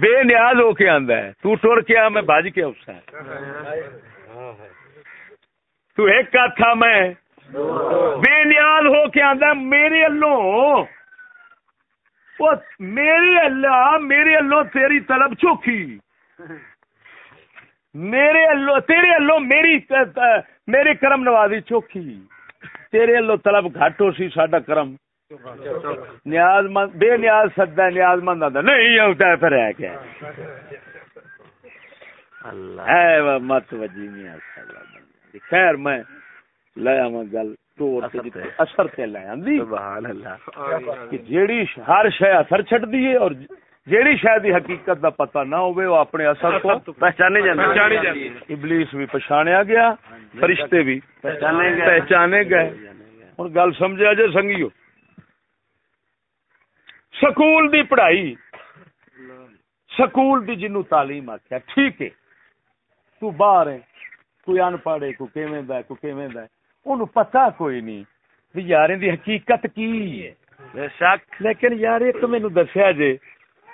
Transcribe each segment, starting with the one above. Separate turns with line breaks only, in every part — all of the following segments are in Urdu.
بے نیاز ہو کے آندا ہے۔ تو ٹر کے آ، میں بھج کے اسا تو ایک کا تھا میں بے نیاز ہو کے آندا ہے۔ میرے اللہ وہ میرے اللہ میرے اللہ تیری طلب چوکھی۔ میرے اللہ، تیرے اللہ میری میرے کرم نوازی چوکھی۔ تیرے اللہ طلب گھٹ ہو سی، ساڈا کرم۔ نیاز مند بے نیاز سدا نیاز مند آتا۔ نہیں ہوتا ہے پھر ہے کیا؟ اللہ۔ مت وجی میاں خیر میں لیا میں گل اثر تے۔ لے آندی۔ سبحان اللہ۔ کہ جیڑی ہر شے اثر چھڈ دی اور جیڑی شاید دی حقیقت دا پتہ نہ ہوئے وہ اپنے اثر کو پہچانے جاندے ابلیس بھی پہچانیا گیا فرشتے بھی پہچانے گئے۔ پہچانے گئے۔ ہن گل سمجھا جے سنگیو؟ سکول دی پڑھائی۔ سکول دی جنو تعلیم آخیا ٹھیک ہے۔ تو باہر ہے کوئی ان پڑھے کو کیویں دا کو کیویں دا اونوں پتہ کوئی نہیں بھی یار دی حقیقت کی ہے۔ بے شک۔ لیکن یار ایک مینوں دسیا جے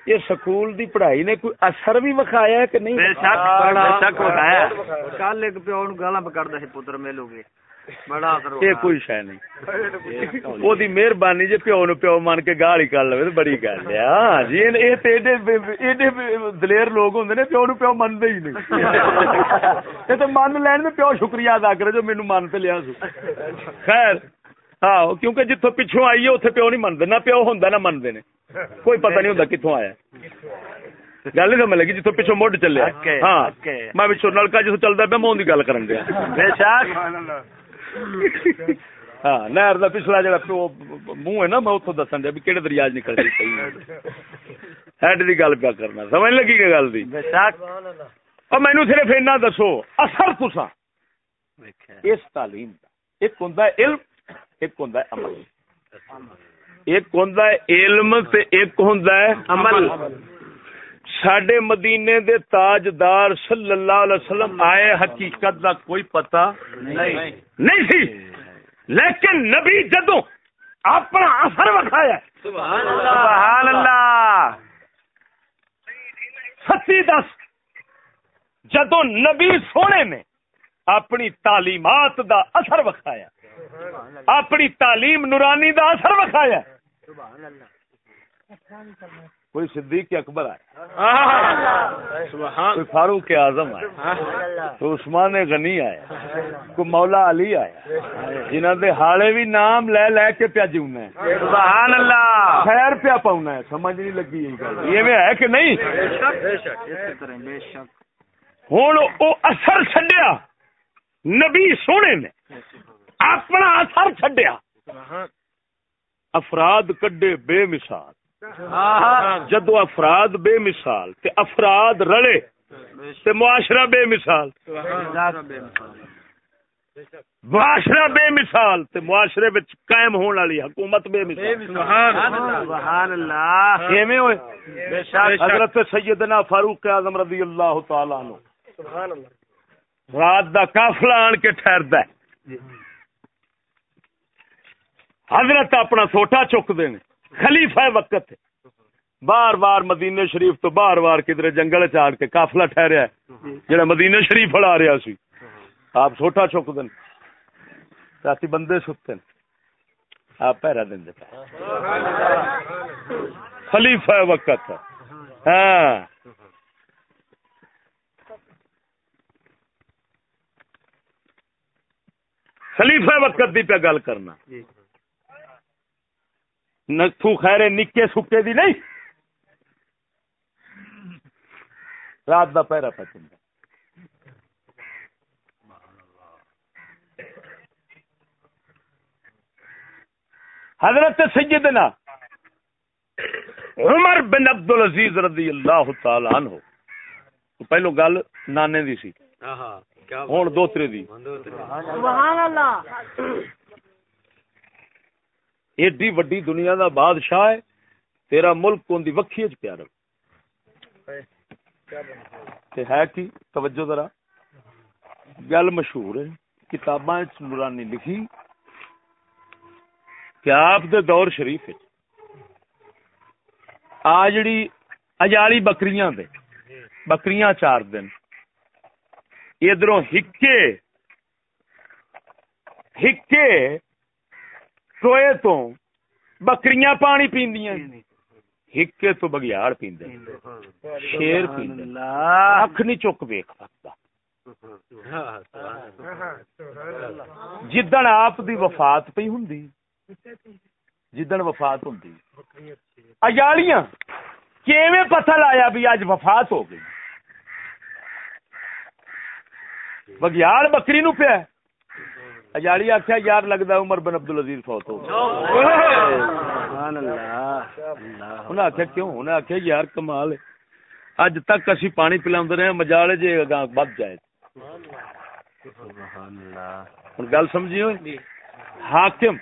یہ سکول دی پڑھائی نے کوئی اثر بھی وکھایا ہے کہ نہیں؟
بے شک بے شک وکھایا۔ کل ایک پیو نوں گالاں پکڑدا سی پتر میلو گے
یہ کوئی شہ نہیں وہ مہربانی جی پیو نو پیو من کے گال ہی کر لو بڑی گل ہے ہاں جی ایڈے دلیر لوگ ہوں نے پیو نو پیو منتے ہی نہیں تو من لین پیو شکریہ ادا کرے جو مینو من پہ لیا سو خیر ہاں کیونکہ جتوں پچھوں آئیے اتنے پیو نہیں منتے نہ پیو ہوں نہ منتے نے کوئی پتہ نہیں ہوں کتوں آیا گل نہیں سمجھ لگی جتوں پچھوں مڈ چلے ہاں میں پچھوں نلکا جتوں چلتا پیا میں ان کی گل کرن دیا ہاں نہر کا پچھلا جا منہ ہے نا میں اتو دسن دیا بھی کہڑے دریا نکل رہی ہیڈ کی گل پیا کرنا سمجھ لگی کہ گل اور مینو صرف اینا دسو اثر تسا اس تعلیم کا ایک ہوں علم ایک ہوں عمل ایک ہوں علم ایک ہوں عمل سڈے مدینے دے تاجدار صلی اللہ علیہ وسلم آئے حقیقت دا کوئی پتہ نہیں۔ نہیں۔ سی۔ لیکن نبی جدو اپنا اثر وکھایا۔ سبحان اللہ۔ سچی دس۔ جدو نبی سونے نے اپنی تعلیمات دا اثر وکھایا اپنی تعلیم نورانی دا اثر وکھایا۔ کوئی صدیق اکبر آئے۔ کوئی فاروق اعظم آئے۔ کوئی عثمان غنی آئے۔ کوئی مولا علی آئے۔ جنہوں دے حالے بھی نام لے لے کے پیا جیونا ہے۔ سبحان اللہ۔ خیر پیا پاؤنا ہے۔ سمجھ نہیں لگی یہ میں ہے کہ نہیں؟ ہوں وہ اثر چڈیا نبی سونے نے اپنا اثر چڈیا افراد کڈے بے مثال۔ جدو افراد بے مثال تے افراد رلے تے معاشرہ بے مثال معاشرہ بے مثال تے معاشرے وچ قائم ہون والی حکومت بے مثال۔ سبحان اللہ کیویں ہوئے؟ حضرت سیدنا فاروق اعظم رضی اللہ تعالی عنہ۔ سبحان اللہ۔ رات دا قافلہ آن کے ٹھہردا ہے۔ حضرت اپنا سوٹا چک دے خلیفہ وقت ہے۔ بار بار مدینے شریف تو بار بار کدھر جنگل چاڑ کے کافلا ٹھہریا جڑا مدینے شریف ہلا رہا سی۔ آپ چھوٹا چک دین رات بندے ستے آپ پہرا دیں خلیفہ وقت ہاں۔ خلیفہ وقت دی پہ گل کرنا۔ جی۔ نتھو خیر نکے سکے دی نہیں۔ رات دا پہرا پہ چلتا حضرت سیدنا عمر بن عبد العزیز رضی اللہ تعالی عنہ۔ پہلو گل نانے دی سی۔ ہوں دوترے دی۔ سبحان اللہ۔ ایڈی وڈی دنیا دا بادشاہ ہے، تیرا ملک ان دی وکھی چ پیارا۔ ہے کی؟ توجہ ذرا۔ گل مشہور ہے، کتاباں وچ نورانی لکھی، کہ آپ دے دور شریف وچ آ جڑی اجالی بکریاں دے، بکریاں چار دن۔ ادھر ہکے ہکے ٹوئے تو بکریاں پانی پیندیاں ہکے تو بگیاڑ پیندے شیر پیندے اکھ نہیں چک ویک سکتا۔ جدن آپ دی وفات پی ہوں جدن وفات ہوں اجالیاں کیویں پتہ لایا بھی اج وفات ہو گئی؟ بگیاڑ بکری نو پیا۔ اجاڑی آخیا یار لگتا عمر بن عبد العزیز فوت ہو انہیں آخیا کیوں؟ انہیں آخیا یار کمال اج تک اسی پانی پلا رہے مجال جی اگاں بد جائے۔ گل سمجھی ہوئی؟ حاکم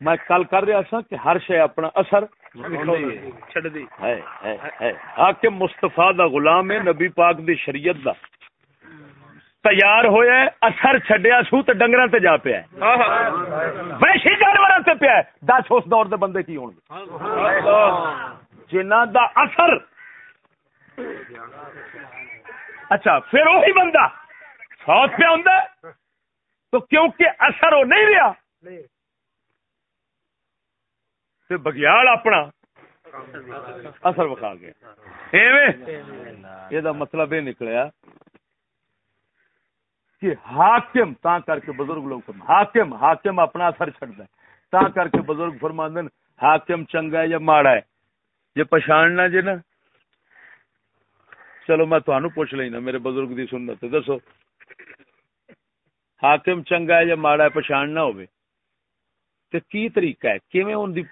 میں کل کر رہا سا کہ ہر شے اپنا اثر حاکم مستفا دا غلام ہے نبی پاک دی شریعت دا۔ تیار ہویا ہے اثر چڈیا سو تو ڈنگر تے جا پیا ویشی جانور تے پیا دس اس دور دے بندے کی ہون جنہ دا اثر۔ اچھا پھر وہی بندہ سوت پہ ہوں تو کیونکہ اثر وہ نہیں رہا بگیال اپنا اثر وکھا گیا۔ یہ مطلب یہ نکلیا کہ حاکم تا کر کے بزرگ لوگ حاکم حاکم اپنا اثر چڑھتا ہے تا کر کے بزرگ فرماندن حاکم چنگا ہے یا ماڑا ہے؟ یہ پچھاڑنا جی نا؟ چلو میں تہن پوچھ لینا، میرے بزرگ دی سنت دسو۔ حاکم چنگا ہے یا ماڑا ہے پچھاڑنا ہوئے تے کی طریقہ ہے؟ کیویں ان دی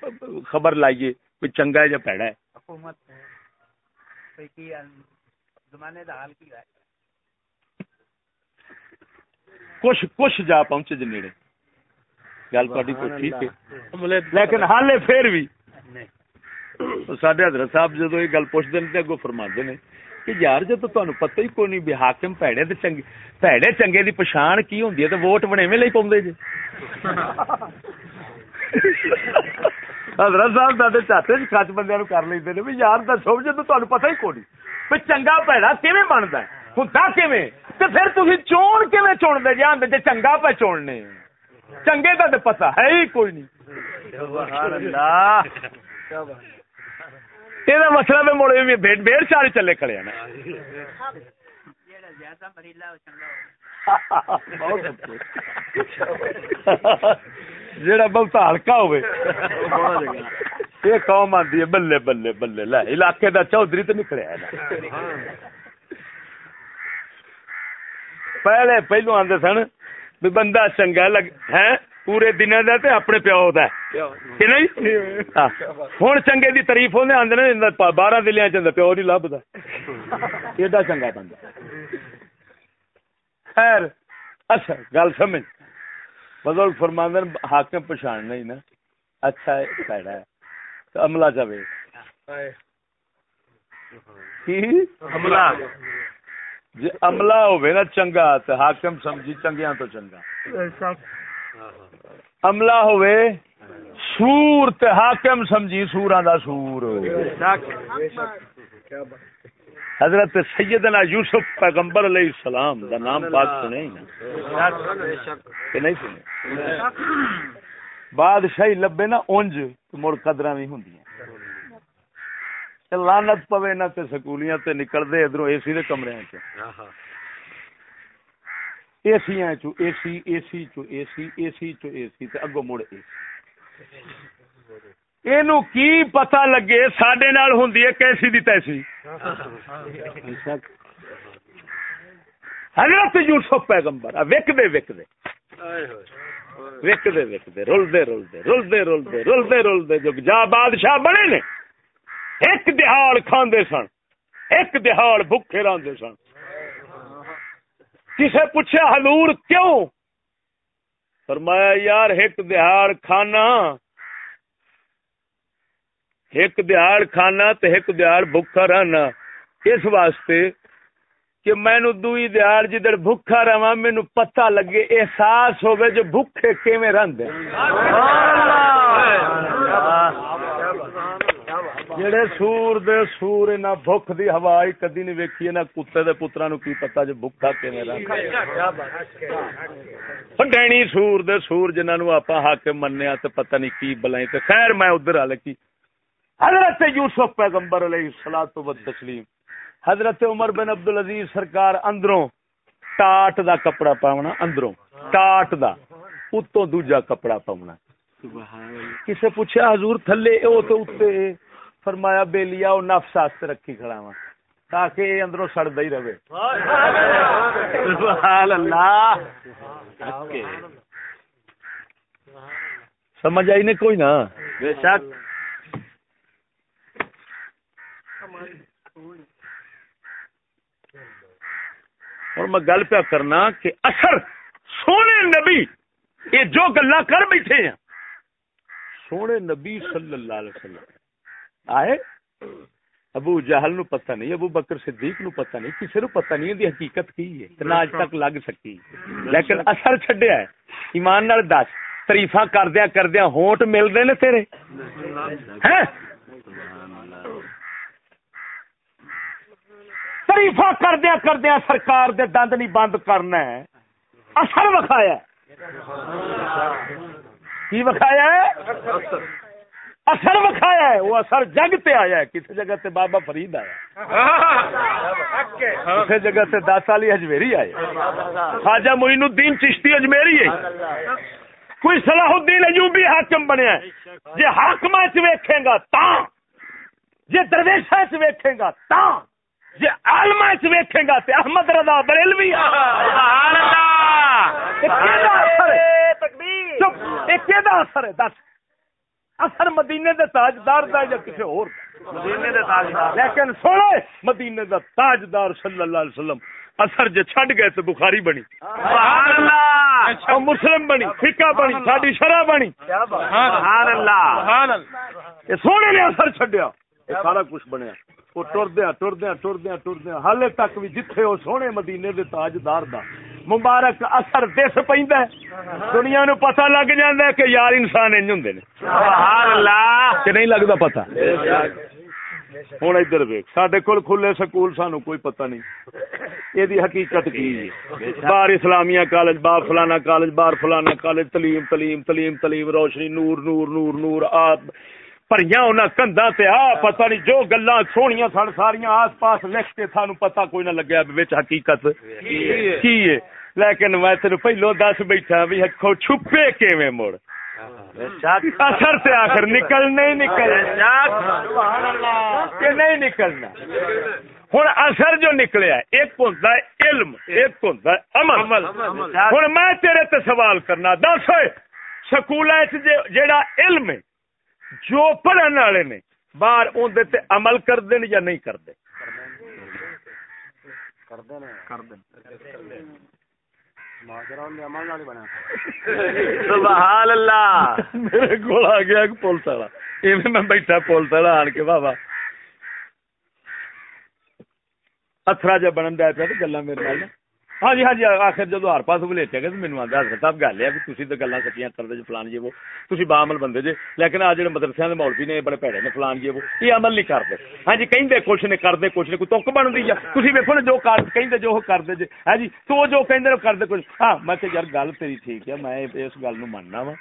خبر لائیے کوئی چنگا ہے یا پیڑا ہے؟ حکومت ہے۔ زمانے دا حال کی ہے؟ کچھ کچھ جا پہنچے جی نیڑے۔ گل تاری ٹھیک ہے۔ لیکن حال پھر بھی سڈے حضرت صاحب جدو یہ گل پوچھتے ہیں اگو فرما نے کہ یار جب تمہیں پتہ ہی کوئی نہیں بھی حاکم پیڑے تے چنگے پیڑے چنگے دی پچھان کی ہوندی ہے تے ووٹ بنے میں لئی پاؤندے جی۔ حضرت صاحب چاہتے جی کچھ بندے نو کر لیندے نے بھی یار دسو جب تمہیں پتہ ہی کوئی نہیں۔ بھی چنگا پیڑا کیویں بندا ہے؟ ہوندا کیویں؟ تے پھر تسی چون کیویں چون دے جاندے جے چنگا پہ چوننے۔ چنگے دا تے پتہ ہے ہی کوئی نہیں۔ سبحان اللہ۔ مسئلہ میں مڑے بھیڑ چار چلے کھڑے ہیں۔ جیڑا بہت ہلکا ہوئے۔ یہ قوم آتی ہے بلے بلے بلے۔ لے علاقے دا چودھری تو نکلے پہلے پہلو آدھے سن بندہ چنگا لگ ہے پورے دن اپنے پیو نہیں؟ ہوں چنگے دی تاریف ہونے آدھے بارہ دلیا چند پیو نہیں لبدا ایڈا چنگا بندہ۔ خیر اچھا گل سمجھ۔ بزرگ فرماندن حاکم پچھان نہیں نا۔ اچھا ہے پیڑا ہے۔ تو عملہ چاہے عملہ۔ جی عملہ ہوئے نا چنگا تو حاکم سمجھی چنگیاں تو چنگا عملہ ہوئے سور تے حاکم سمجھی سوراں دا سور حضرت سیدنا یوسف پیغمبر علیہ السلام دا نام پاک سنے کہ نہیں سنے بادشاہی لبے نا اونج تو مڑ قدرہ نہیں ہوندی لانت پوے نہ تے سکولیاں تے نکل دے ادھروں اے سی دے کمرے ہیں اے سی ہیں چو اے سی اے سی چو اے سی اے سی چو اے سی تے اگو مڑ اے سی۔ اینو کی پتہ لگے ساڈے نال ہوندی ہے کیسی دی تیسی؟ حضرت یوسف پیغمبر وک دے وک دے۔ وک دے وک دے، رول دے رول دے رول دے رول دے رول دے رول دے، جو جا بادشاہ بنے نے۔ ایک دہاڑ کھاندے سن، ایک دہاڑ بھوکے راندے سن۔ کسے پوچھا حضور کیوں؟ فرمایا، یار، ایک دہاڑ کھانا۔ ایک دہاڑ کھانا تو ایک دہاڑ بھوکا رہنا۔ اس واسطے کہ مینو دوئی دہاڑ جدھر بھوکا رہا مینو پتہ لگے احساس ہوگا جو بھوکے کیویں رہندے۔ جڑے سور دے سور انہاں بھوک دی ہوا ہی کدی نہیں ویکھی انہاں کتے دے پتراں نو کی پتہ جو بھوکا کیویں رہندا ڈینی سور دے سور جنہاں نو آپا حاکم منیا تے پتہ نہیں کی بلائیں تے۔ خیر، میں ادھر والے کی حضرت یوسف پیغمبر علیہ الصلوۃ والتسلیم، حضرت عمر بن عبد العزیز سرکار اندروں ٹاٹ دا کپڑا پاونا، اندروں ٹاٹ دا، اتوں دوجا کپڑا پاونا۔ کسے پوچھا حضور تھلے او تو اتے فرمایا بیلیا او نفس واسطے رکھی کھڑا وا تاکہ یہ اندروں سڑدا ہی رہے۔ سبحان اللہ۔ سمجھ آئی نے کوئی نہ بے شک۔ اور میں گل پیا کرنا کہ اثر سونے نبی یہ جو گلا کر بیٹھے ہیں۔ سونے نبی صلی اللہ علیہ وسلم۔ آئے۔ ابو جہل نو پتہ نہیں، ابو بکر صدیق نو پتہ نہیں کسی نو پتہ نہیں دی حقیقت کی ہے؟ نہ اج تک لگ سکی۔ لیکن اثر چھڈیا ہے۔ ایمان نال دس تعریفاں کردیا کردیا، ہونٹ ملدے نے تیرے۔ ہیں؟ تعریفاں کردیا کردیا، سرکار دے دند نہیں بند کرنا ہے۔ اثر وکھایا۔ کی وکھایا ہے؟ اثر وکھایا ہے وہ اثر جگ تے آیا ہے۔ کسی جگہ تے بابا فرید آیا۔ کسی جگہ تے دس والی اجمیری آئے۔ خواجہ معین الدین چشتی اجمیری ہے۔ کوئی صلاح الدین ایوبی حاکم بنیا ہے۔ جی حاکم ویکھے گا تا جی درویشا چ ویکھے گا تا جی آلما چ ویکھے گا تے احمد رضا بریلوی سبحان اللہ! اثر ہے؟ دس۔ اثر مدینے دے تاجدار دا یا کسی اور مدینے دے تاجدار لیکن سونے مدینے دا تاجدار صلی اللہ علیہ وسلم اثر جے چھڈ گئے تے بخاری بنی۔ سبحان اللہ۔ مسلم بنی فقہ بنی ساڈی شرع بنی۔ سبحان اللہ۔ سبحان اللہ یہ سونے نے اثر چھڈیا۔ یہ سارا کچھ بنیا۔ وہ ٹردیا ٹردیا ٹردیا ٹردیا ہالے تک بھی جتھے وہ سونے مدینے دے تاجدار دا۔ مبارک اثر دس پہ دنیا نو پتہ لگ جاندہ کہ یار انسان انج سبحان اللہ۔ کہ نہیں لگتا پتہ۔ ہوں ادھر ویک سڈے کول کھلے سکول سانو کوئی پتہ نہیں۔ یہ حقیقت کی باہر اسلامیہ کالج باہر فلانا کالج باہر فلانا کالج تلیم تلیم تلیم تلیم روشنی نور نور نور نور آپ پریاں انہاں کندا تے آ پتہ نہیں جو گلاں سونیاں سن ساریاں آس پاس لکھ کے سانو پتہ کوئی نہ لگیا وچ حقیقت کی ہے لیکن میں تینو پہلو دس بیٹھا بھی ہکھو چھپے کیویں مڑ اثر سے آخر نکلنے ہی نکل کہ نہیں نکلنا ہوں اثر جو نکلیا ایک ہے علم ایک ہے عمل ہوں میں تیرے تے سوال کرنا دس سکول جیڑا علم ہے جو پڑھن والے نے باہر اندر عمل کرتے یا نہیں کرتے سبحان اللہ۔ میرے کو آ گیا پولیس والا۔ میں بیٹھا پولیس والا آن کے بابا۔ اترا جا بنن دیا پیا گلا میرے نال۔ ہاں جی ہاں جی آخر جدو ہر پاس بلیچیا گیا مینو آدھا حضرت صاحب گل ہے کہ تھی تو گلا سچیاں کرتے جی فلان جی وہ تھی بامل بندے جی لیکن آ جڑے مدرسے کے مولوی نے بڑے پیڑے نے فلان جی وہ یہ عمل نہیں کرتے ہاں جی کہیں کچھ نے کرتے کچھ نے کوئی تک بنتی ہے تھی ویکو نا جو کہیں جو کرتے جی ہاں جی تو جو کہ کرتے کچھ ہاں میں کہ یار گل تیری ٹھیک ہے میں اس گل ماننا وا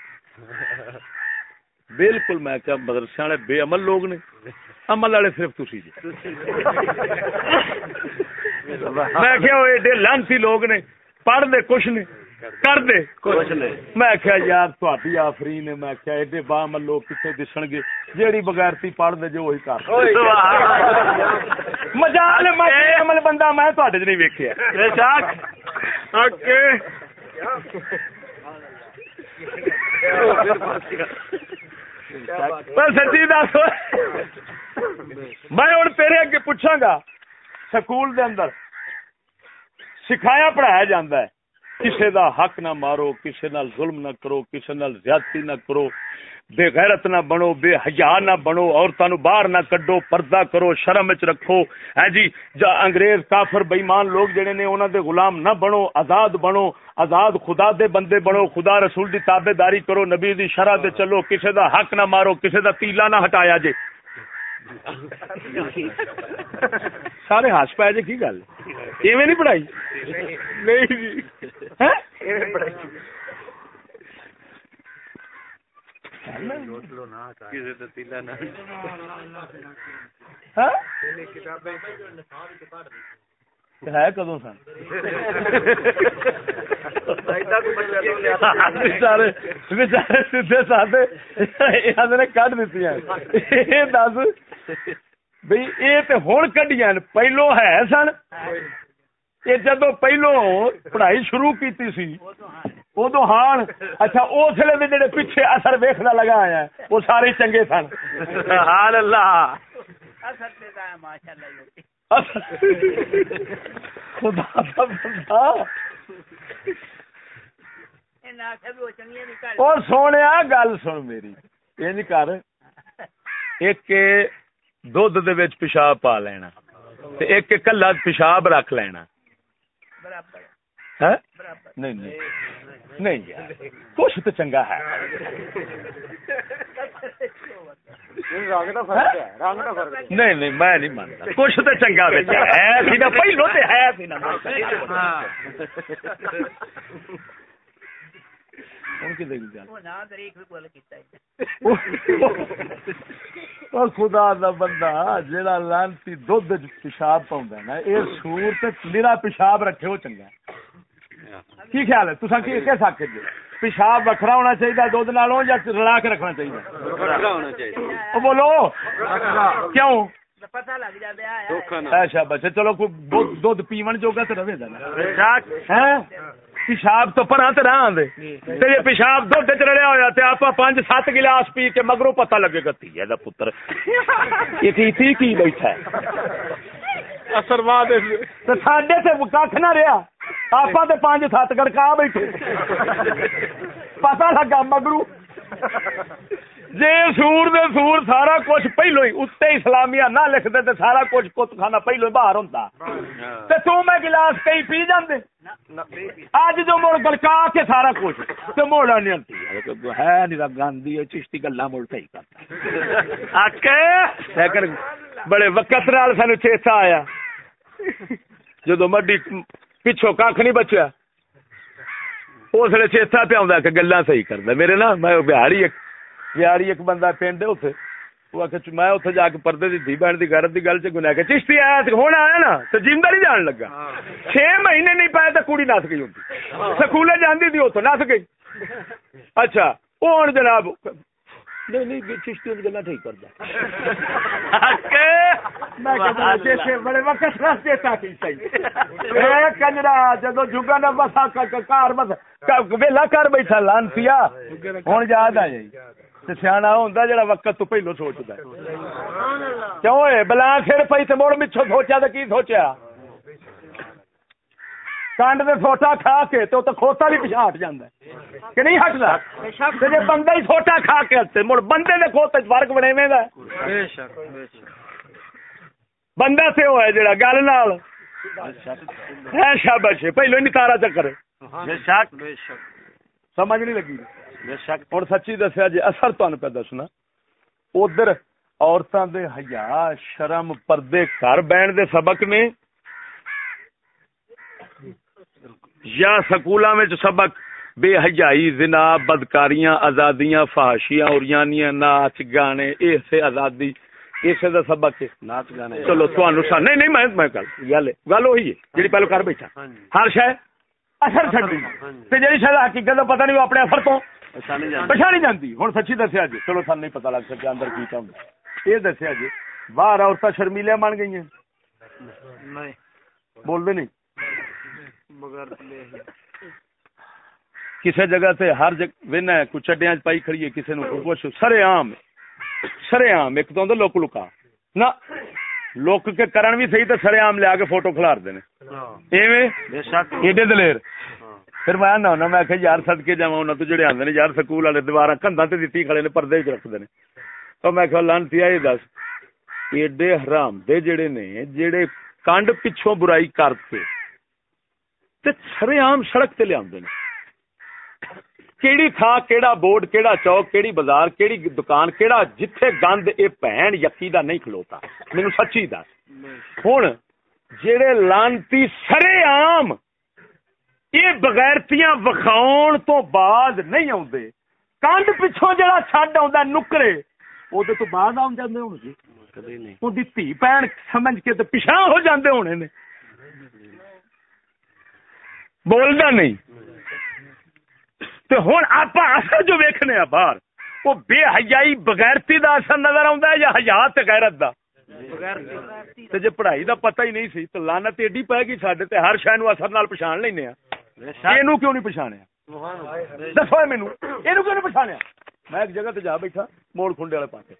بالکل میں کیا مدرسے والے بے عمل لوگ نے عمل والے صرف تھی جی میں کیا ایڈے لانسی لوگ نے پڑھ دے کچھ نے کر دے کچھ نے. میں کیا یار تھی آفری نے میں کیا ایڈے با عمل لوگ کتنے دسن گے جیڑی بغیرتی پڑھ دے جو وہی کر مجال عمل بندہ میں تھوڑے نہیں ویکیا اوکے۔ سچی دس میں ہوں تیرے اگے پوچھا گا سکول دے اندر۔ سکھایا پڑھایا جاندہ ہے۔ کسے دا حق نہ مارو، کسے نال ظلم نہ کرو، کسے نال زیادتی نہ کرو، بے غیرت نہ بنو، بے حیا نہ بنو عورتوں نو باہر نہ کڈو، پردہ کرو، شرم وچ رکھو۔ ہے جی جا انگریز، کافر بےمان لوگ جڑے نے، انہاں دے غلام نہ بنو، آزاد بنو، آزاد خدا دے بندے بنو، خدا رسول دی تابعداری کرو، نبی دی شرع تے چلو، کسے دا حق نہ مارو، کسے دا تیلا نہ ہٹایا جے۔ سارے ہس پائے جی کی گل؟ ایویں نہیں پڑھائی؟ نہیں جی۔ ہاں؟ ہے کدو سن؟ بچارے بچارے سیدھے سادے نے کڈ دیتی دس بھائی یہ تو ہوں کڈیا پہلو ہے سن۔ یہ جدو پہلو پڑھائی شروع کیتی سی ادو ہاں۔ اچھا اس لیے جڑے پیچھے اثر ویخنا لگا آیا وہ سارے چنگے سن۔ اللہ۔ خدا اور سونے گل سن میری۔ یہ کر۔ ایک دھد پیشاب پا لینا ایک کلا پیشاب رکھ لینا۔ ہاں؟ نہیں نہیں۔ کچھ تو چنگا ہے۔ نہیں نہیں میں نہیں مانتا۔ کچھ تو چنگا ہے۔ پہلو تو ہے خدا دا بندہ جہاں لانتی دھد پیشاب پاؤں نا یہ سور میرا پیشاب رکھے وہ چنگا کی خیال ہے؟ تصا کی کس آخ جی پیشاب وکھرا ہونا چاہیے نالوں یا رلا کے رکھنا چاہیے بولو۔ کیوں؟ اچھا بچے چلو کوئی دھد پیون جوگا تو رہے گا پیشاب تو پرا تو رہا یہ پیشاب دھد چ رڑیا ہوا آپ پانچ سات گلاس پی کے مگرو پتہ لگے گا تھی پتر۔ یہ تھی کی بیٹھا اثر ساڈے سے کھ نہ رہا آپ تو پانچ سات گڑکا بیٹھے۔ پتا لگا مگرو۔ جی سور دے سور سارا کچھ پہلو ہی اتنے اسلامیہ نہ لکھ دے تے سارا کچھ کت کھانا پہلو ہی باہر ہوتا تے تو میں گلاس کئی پی جاندے۔ اج جو مڑ گلکا کے سارا کچھ تے موڑا نہیں آتی ہے نہیں گاندھی ہے چشتی گلا مڑ صحیح کرتا۔ آکے۔ بڑے وقت نال سانو چیتا آیا۔ جدو مڈی پچھو کھ نہیں بچیا، اس لیے چیتا پیا کہ گلا صحیح کرتا میرے نا میں بہاری ایک بہاری ایک بندہ پنڈ اتنے وہ آخر میں اتنے جا کے پردے کی دھی بہن کی گرد کی گل چنا کہ چشتی آیا ہونا آیا نا تو جیندہ نہیں جان لگا۔ چھ مہینے نہیں پائے تو کڑی نس گئی ہوتی سکولے جاندی تھی اتو نس گئی۔ اچھا وہ ہوں جناب نہیں نہیں چشتی گلا ٹھیک کرتا بڑے وقت کنجرا جدو جگا نے بسا کار بس ویلا کر بیٹھا لانسی ہوں یاد آ جائی۔ سیاح ہوں جا وقت تو پہلو سوچتا کیوں بلا سر پی تو مڑ مچھو سوچا تو کی سوچیا؟ کنڈ دے سوٹا کھا کے تو تو کھوتا بھی پیچھا ہٹ جاندہ ہے کہ نہیں ہٹدا تے جے بندہ ہی سوٹا کھا کے تے مڑ بندے دے کھوتے فرق بنے میں دا بے شک بے شک بندہ سے ہوا ہے جڑا گل نال ہے شاباش پہلو ہی تارا چکر بے شک بے شک سمجھ نہیں لگی بے شک ہن سچی دسیا جی اثر تانوں پہ دسنا ادھر عورتاں دے حیا شرم پردے گھر بہن دے سبق نے یا سکولا میں سبق بے حجائی زنا بدکاریاں آزادیاں فحاشیاں اور یعنی ناچ گانے ایسے آزادی اسے دا سبق ناچ گانے۔ چلو تھانو سا۔ نہیں نہیں میں میں گل گل گل وہی ہے جڑی پہلو کر بیٹھا۔ ہاں جی۔ ہر شے اثر چھڈ دی ہاں جی۔ تے جڑی شے حقیقت دا پتہ نہیں اپنے اثر تو پچھانی جاندی۔ ہن سچی دسیا جی۔ چلو سن نہیں پتہ لگ سکیا اندر کی چاہندا یہ دسیا جی باہر عورتاں شرمیلیاں بن گئی ہیں نہیں۔ بول دے نہیں۔ کسی جگہ سے ہر جگہ وین ہے پائی کھڑی ہے کسی نو کچھ سرے عام سرے عام ایک تو لوک لکا نہ لوک کے کرن بھی صحیح تو سرے عام لیا کے فوٹو کھلار دینے ایڈے دلیر۔ پھر میں آنا ہونا میں کہ یار سد کے جا انہوں تو جڑے آدھے یار سکول والے دیوار کندا تے دیتی کھڑے نے پردے رکھتے ہیں تو میں کہ لانتی یہ دس۔ ایڈے حرام دے جڑے نے جڑے کانڈ پچھوں برائی کرتے سر عام سڑک تے لیا کیڑی تھا کیڑا بورڈ کیڑا چوک کیڑی بازار کیڑی دکان کیڑا جتھے گند اے بہن یقی دا نہیں کھلوتا۔ مینوں سچی دس۔ ہن جڑے لانتی سرے عام یہ بغیرتیاں وکھاؤن تو بعد نہیں آوندے۔ کانڈ پچھوں جڑا چھڈ آوندا نکرے۔ او تو بعد آون جاندے ہون جی کدی نہیں۔ او دی تھی پہن سمجھ کے تے پیچھے ہو جاندے ہونے نے۔ بولدا نہیں۔ تے ہن آپا اثر جو ویکھنے آ باہر، وہ بے حیائی بغیرتی دا اثر نظر آوندا ہے یا حیا تے غیرت دا؟ تے جے پڑھائی دا پتہ ہی نہیں سی، تے لعنت ایڈی پے گی ساڈے تے، ہر شے نو اثر نال پہچان لینے آ اینو کیوں نہیں پہچانیا دسو مینوں اینو کیوں نہیں پہچانیا میں ایک جگہ تے جا بیٹھا، موڑ کھنڈے والے پاسے۔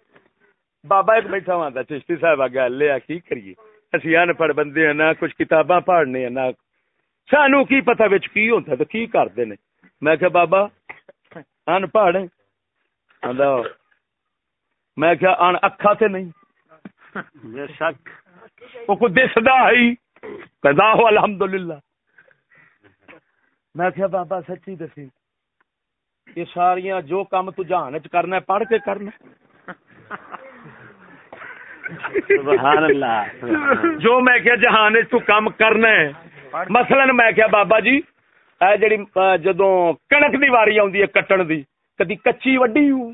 بابا ایک بیٹھا ہوا تھا چشتی صاحب آگے لیا کی کریے؟ اسی ان پڑھ بندے ہیں، نہ کچھ کتاباں پڑھنے ہیں، نہ سانو کی پتہ وچ کی ہوندا تے کی کردے نے؟ میں کہ بابا ان پڑھ آندا میں کہ ان اکھا تے نہیں۔ بے شک۔ او کو دسدا ہے قضا ہو الحمدللہ۔ میں کہ بابا سچی دسی۔ یہ ساریاں جو کام تو جہان چ کرنا ہے پڑھ کے کرنا۔ سبحان اللہ۔ جو میں کیا جہان تو کام کرنا ہے۔ مثلا میں کیا بابا جی اے جڑی جدوں کنک دی واری آوندی ہے کٹن دی کدی کچی وڈی ہوں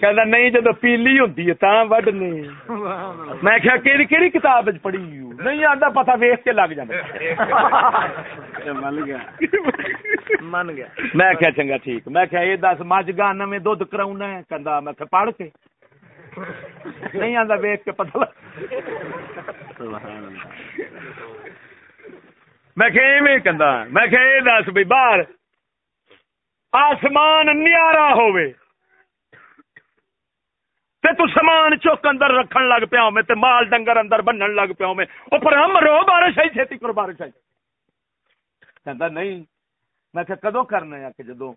کہندا نہیں جدو پیلی ہوندی ہے تاں وڈنے۔ میں کہیا کیڑی کیڑی کتاب وچ پڑھی ہوں نہیں آندا پتہ ویکھ کے لگ جاندا۔ من گیا۔ من گیا میں کہیا چنگا ٹھیک۔ میں کہیا اے دس مجھ گانا میں دودھ کراونا ہے؟ کہندا میں کہ پڑھ کے۔ نہیں آندا ویکھ کے پتہ میں کہ ایویں کہندا میں کہ اے دس بھئی باہر آسمان نیارا ہوئے تے تو سامان چوک اندر رکھن لگ پیا میں تے مال ڈنگر اندر بنن لگ پیا میں او پر ہم رو بارش آئی چھتی کرو بارش آئی۔ کہندا نہیں۔ میں کہ کدو کرنا ہے کہ جدو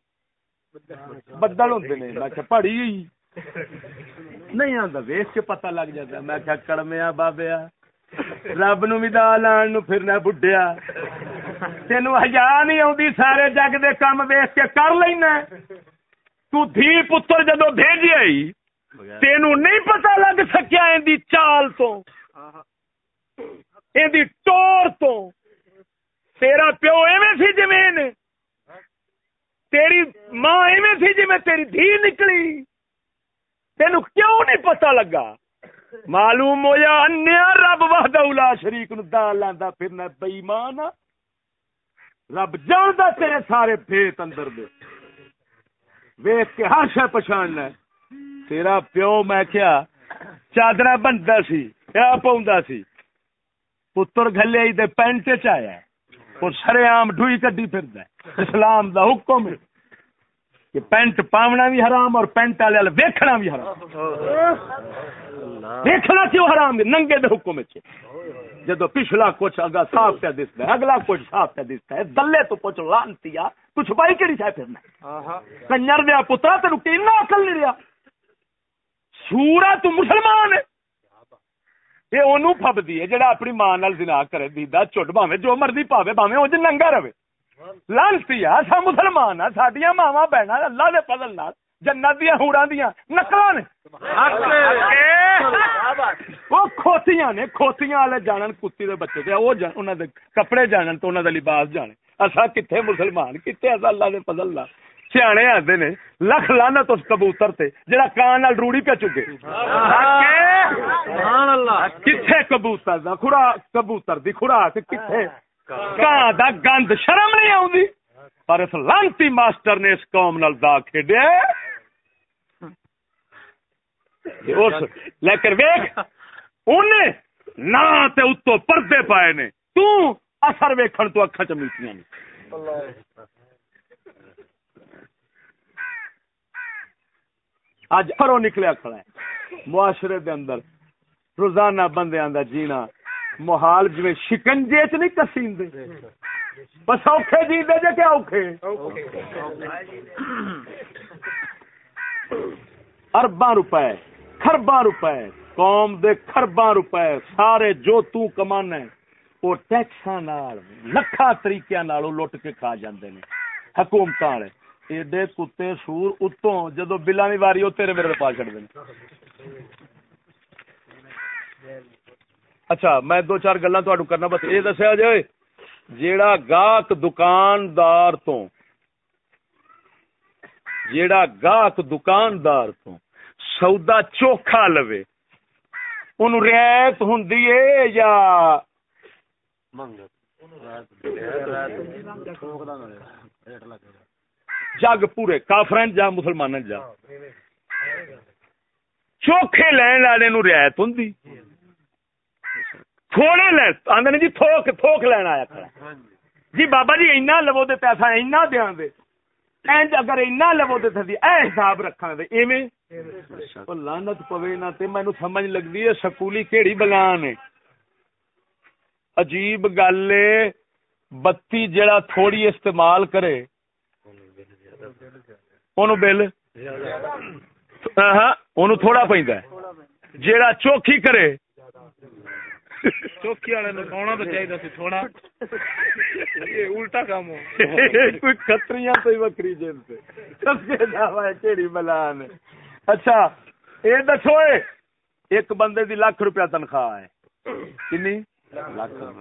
بدل ہوندے نے؟ میں کہ پڑھی نہیں آندا ویکھ کے پتہ لگ جاتا میں کہ کڑمیا بابیا، رب نو بھی دا لان نو پھرنا بڈھیا۔ تینو حیا نہیں آندی سارے جگ دے کام ویکھ کے کر لینا۔ تو دھی پتر جدو بھیجی آئی تینو نہیں پتا لگ سکیا دی چال تو دی ٹور تو۔ تیرا پیو ایویں سی جی تیری ماں ایویں سی جی تیری دھی نکلی۔ تینو کیوں نہیں پتا لگا؟ معلوم ہویا انیا رب وحدہ اولا شریک نو دال لاندا پھرنا بے ایمان ہاں۔ رب جاندا تیرے سارے بھیت اندر دے۔ ویکھ کے ہر شے پہچاننا ہے تیرا پیو میں کیا چادر بنتا سی کیا پاؤں سی۔ پتر گلے دے پینٹ چیا اور سر آم ڈوئی کڈی پھر اسلام دا حکم ہے۔ کہ پینٹ پاونا بھی حرام اور پینٹ والے ویکھنا بھی حرام۔ ویکھنا کیوں حرام؟ ننگے دے حکم چ جدو پچھلا کچھ اگا صاف پہ دستا ہے اگلا کچھ صاف پہ دستا ہے دلے تو پوچھ لانتی تو چھپائی کہڑی چاہے پھرنا کنجر دیا پترا تین کینا اکل نہیں رہا سورا تو مسلمان ہے۔ یہ اونوں پھبدی ہے جڑا اپنی ماں نال زنا کرے دیدا چٹ باویں جو مرضی پاوے باویں او ننگا رہے۔ لانتی اسا مسلمان ہاں ساڈیاں ماواں بہناں اللہ دے فضل نال جنت دیا ہوڑا دیا نقل نے۔ وہ کھوتیاں نے کھوتیاں والے جانن کتی دے بچے تے وہ انہاں دے کپڑے جانن تو انہاں دا لباس جانے اسا کتے مسلمان کتے اسا اللہ دے فضل نال؟ سیانے آتے نے لکھ لانا تو کبوتر تے جڑا کان نال روڑی پہ چکے کتھے کبوتر دا کبوتر دی کھڑا کتھے؟ کان دا گند شرم نہیں آوندی، پر اس لانتی ماسٹر نے اس قوم نال دا کھیڈیا۔ لیکن ویکھ انہیں نہ تے اتو پردے پائے نے۔ تو اثر ویکھن تو اکھا چمیتیاں نے۔ اج فرو نکلیا کھڑا ہے۔ معاشرے دے اندر روزانہ بندیاں دا جینا۔ محال جویں شکنجے چ نہیں کسیندے۔ بس اوکھے جی دے جے کیا اوکھے۔ ارباں روپے خرباں روپے، قوم دے خرباں روپے، سارے جو تو کمانا ہے وہ ٹیکساں نال، لکھاں طریقیاں نال لٹ کے کھا جاندے نے۔ حکومت والے ایڈے کتے سور اتوں جدو بلا بھی واری، وہ تیرے میرے پا چڑ دیں اچھا میں دو چار گلا کرنا بس یہ دسیا جائے جیڑا گاہک دکاندار تو جیڑا گاہک دکاندار تو سودا چوکھا لوے ان رعایت ہوں یا جگ پورے کافر جا مسلمان جا چوکھے لین والے نو رعایت ہوں تھوڑے لے آدھے جی تھوک تھوک لین آیا کھڑا۔ جی بابا جی اینا لو دے پیسہ اینا دیا دے۔ اینج اگر اینا لو دے تھی جی، اے حساب رکھا دے۔ ایویں؟ لانت پوے نہ تے مینوں سمجھ لگدی ہے سکولی کیڑی بلان ہے۔ عجیب گل ہے۔ بتی جڑا تھوڑی استعمال کرے۔ اونوں بل۔ ہاں اونوں تھوڑا پیندا ہے۔ جیڑا چوکھی کرے۔ چوکی والے نو سونا تو چاہیے سی تھوڑا الٹا کام کوئی کتریاں تو ہی وکری جن سے سب کے دعوی کیڑی بلان اچھا اے دسو ایک بندے دی لاکھ روپیہ تنخواہ ہے کنی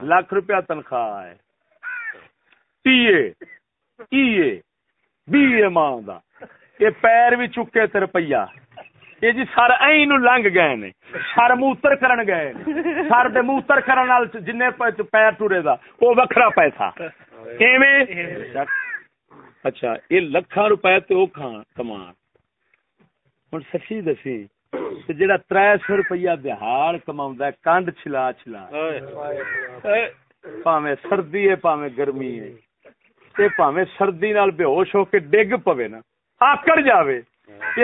لاکھ روپیہ تنخواہ ہے T A E a be اے ماں دا یہ پیر بھی چکے تے روپیہ یہ جی سر این لنگ گئے نے، سر موتر کرن گئے سر دے موتر کرن نال جن پیر ٹورے دا، وہ وکھرا پیسہ۔ ایویں اچھا یہ لکھاں روپے تے او کھان کمان ہن سچی دسی تے جڑا 300 روپیہ دہاڑ کماوندا ہے، کانڈ چھلا چھلا۔ پاویں سردی ہے، پاویں گرمی ہے۔ تے پاویں سردی نال بے ہوش ہو کے ڈگ پوے نا۔ آکڑ جاوے۔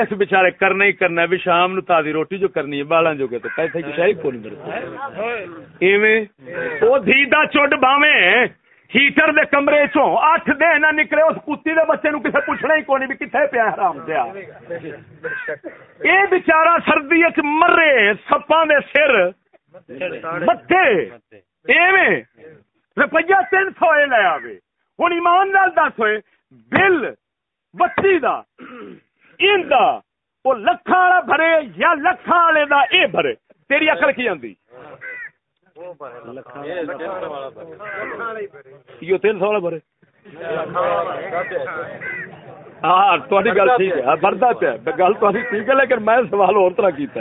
اس بچارے کرنا ہی کرنا بھی شام نو تازی روٹی جو کرنی ہے، بالاں جو کے تو پیسے کی شاہی کون ملتا ایویں او دھیدا چڈ باویں، ہیٹر دے کمرے چوں اٹھ دے، نہ نکلے، اس کتی دے بچے نو کسے پوچھنا ہی کونی بھی کتھے پیا حرام دیا اے بیچارہ سردی وچ مرے، سپاں دے سر متھے ایویں روپیہ تین سو لے آوے۔ ہن ایمان نال دس ہوئے، بل بتی دا۔ وہ لکھا والا بھرے یا لکھا والے دا اے بھرے؟ تیری اکل کی آندی؟ تین سو والا بھرے۔ ہاں گل ٹھیک ہے۔ بردا پیا۔ گل ٹھیک ہے لیکن میں سوال اور طرح کیتا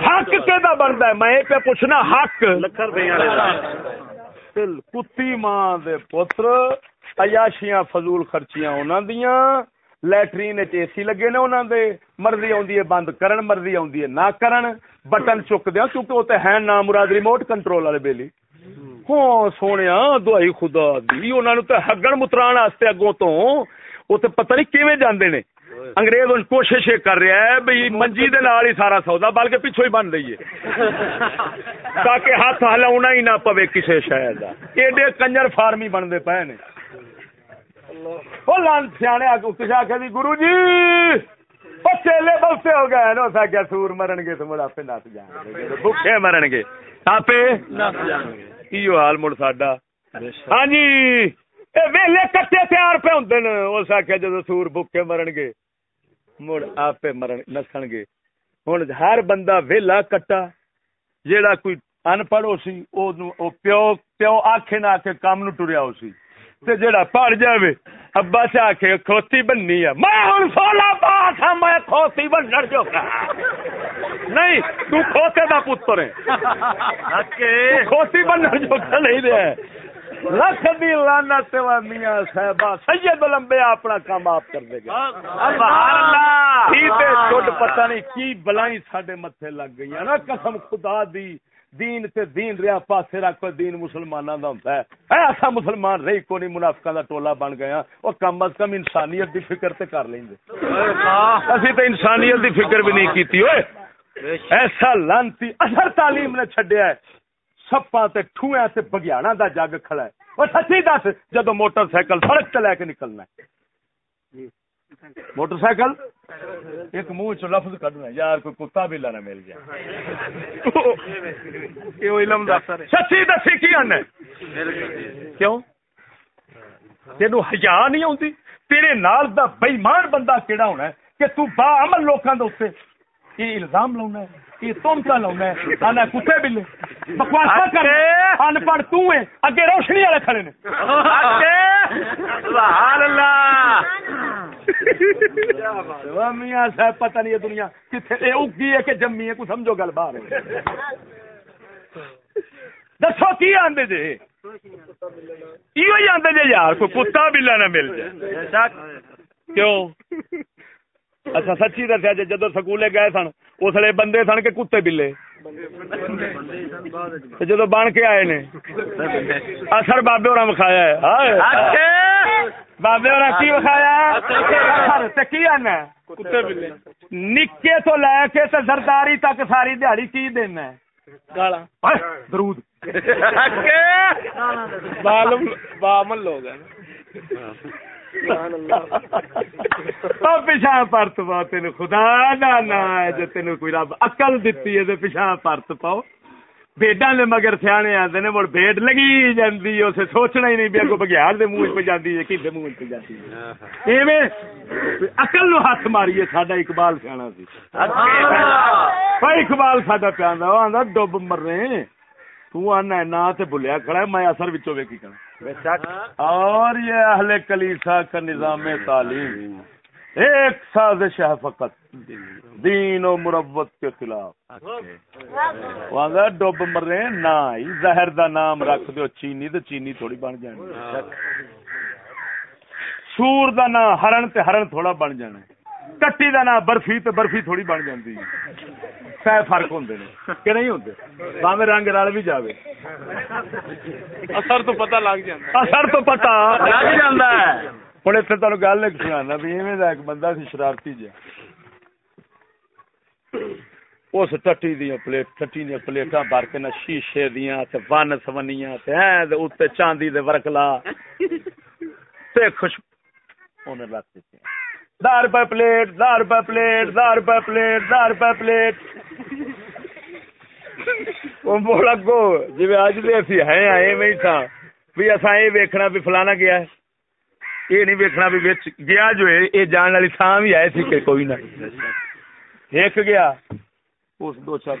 حق کہ بنتا ہے؟ میں پہ پوچھنا حق۔ کتی ماں دے پتر عیاشیاں، فضول خرچیاں انہاں دیاں، لیٹرین اے سی لگے نے انہاں دے، مرضی اوندی ہے بند کرن، مرضی اوندی ہے نہ کرن، بٹن چک دیاں کیونکہ او تے ہیں نا مراد ریموٹ کنٹرول والے بیلی۔ ہاں سونیا، دعائی خدا دی، انہاں نو تے ہگن متران واسطے اگوں تو او تے پتہ نہیں کیویں جاندے نے۔ انگریز ان کوشش کر رہا ہے بھئی منجی دے نال ہی سارا سودا، بلکہ پیچھے ہی بن رہی ہے تاکہ ہاتھ ہلاونا ہی نہ پوے کسے شے دا۔ ایڈے کنجر فارمی بندے پے نے۔ گرو جی۔ چیلے بلتے ہو گئے نا کیا سور مرن گے تو مڑ آپ نس جان گے بھوکے مرن گے آپ حال مڑ ساڈا۔ ہاں جی۔ ویلے کٹے تیار پہ ہوں اس آخیا جدو سور بھوکے مرن گے مڑ آپ مرن نسن گے ہوں ہر بندہ ویلا کٹا۔ جیڑا کوئی ان پڑھ ہو سی پیو پیو آخے نہ آخے کام نو ٹریا ہو سی۔ تے جڑا پڑ جاوے ابا سے آکھے کھوتی بننی ہے۔ میں ہن سولا پاس ہاں میں کھوتی بنن جو نہیں تو کھوتے دا پتر ہے۔ کھوتی بنن جو نہیں دے لکھ دی لعنت و میاں صاحبہ سید لمبے اپنا کام آپ کر دے گا سبحان اللہ۔ ٹھیک ہے چھوٹ پتہ نہیں کی بلائی ساڈے متھے لگ گئی نا قسم خدا دی۔ دین تے دین ریا پاسے رکھ دین مسلماناں دا ہوندا ہے۔ اے اسا مسلمان رہی کوئی منافقاں دا ٹولا بن گیا۔ او کم از کم انسانیت دی فکر تے کر لیندے اسی تے انسانیت دی فکر بھی نہیں کیتی، اوئے۔ ایسا لانتی اثر تعلیم نے چھڈیا ہے۔ سپا تے ٹھویاں تے بگیانا دا جگ کھڑا ہے۔ او سچی دس جدو موٹر سائیکل سڑک تے لے کے نکلنا ہے۔ Motorcycle? ایک منہ چ لفظ کڈنا یار کوئی کتا بھی لانا مل گیا۔ سچی دسی کی ان کیوں؟ تینو حیا نہیں ہوندی؟ تیرے نال دا بے بندہ کیڑا ہونا ہے کہ تو با عمل لوکاں دے اوپر یہ الزام لاونا ہے یہ تم لاونا ہے انا کتے بلے بکواسا کر۔ ان پڑھ تو ہے اگے روشنی والے کھڑے نے۔
سبحان اللہ۔
میاں صاحب پتہ نہیں ہے دنیا کتنے اگی ہے کہ جمی ہے؟ کو سمجھو گل باہر دسو کی آندے جے؟ یار کتا بلا نہ مل جائے۔ اچھا، سچی دسیا جی جدو سکولے گئے سن اسلے بندے سن کے کتے بلے۔ جدو بن کے آئے نے اثر بابے ہوا وکھایا ہے۔ بابے اور کی بخایا نکے تو لے کے تے سرداری تک ساری
دیہڑی
کی دینا
درود۔ بامن لوگ
پچھا پرت پاؤ تین خدا دا نا تین کوئی رب اقل دیتی ہے پچھا پرت پاؤ۔ بےڈا دے مگر سیانے آندے نے مڑ بھیڑ لگی جاندی اسے سوچنا ہی نہیں پیا کو بگیار دے منہ پہ جاندی ہے کیندے منہ پہ جاندی ہے ایویں عقل نو ہاتھ ماریے ساڈا اقبال سیاںا سی بھائی اقبال ساڈا پیاندا آندا ڈب مرنے تو آنا نہ تے بھولیا کھڑا ہے میں اثر وچوں ویکھی کھڑا بے شک اور یہ اہل کلیسا کا نظام تعلیم ایک سازش ہے فقط دین و مروت کے خلاف۔ وہاں ڈب مرے نہ ہی زہر دا نام رکھ دیو چینی تے چینی تھوڑی بن جانی۔ سور دا نام ہرن تے ہرن تھوڑا بن جانا۔ ہے۔ کٹی دا نام برفی تے برفی تھوڑی بن جاندی۔ ہے سہ فرق ہوندے نے۔ کہ نہیں ہوندے؟ باویں رنگ رل بھی جاوے۔
اثر تو پتہ لگ جاتا
اثر تو پتا
لگ جاندہ ہے۔
ہوں اتنے تمہیں گل ایک سنا بھی ایویں دا ایک بندہ سی شرارتی جہ اس ٹٹی دیا پلیٹ ٹٹی دیا پلیٹاں بھر کے نہ شیشے دیا تے ون سونیاں تے ہیں تے اوتے چاندی دے ورکلا تے خوش انہیں رکھ دیتے ہیں۔ روپے پلیٹ دس روپے پلیٹ دس روپے پلیٹ دس روپے پلیٹ۔ وہ بول اگو جی اج دے اسی ہیں ایویں ہی تھا۔ بھی اساں اے ویکھنا بھی فلانا گیا ہے۔ یہ نہیں ویکھنا بھی گیا جو ہے، یہ جان والی تھان بھی آئے سی کہ کوئی نہ۔ ایک گیا۔ اس دو چار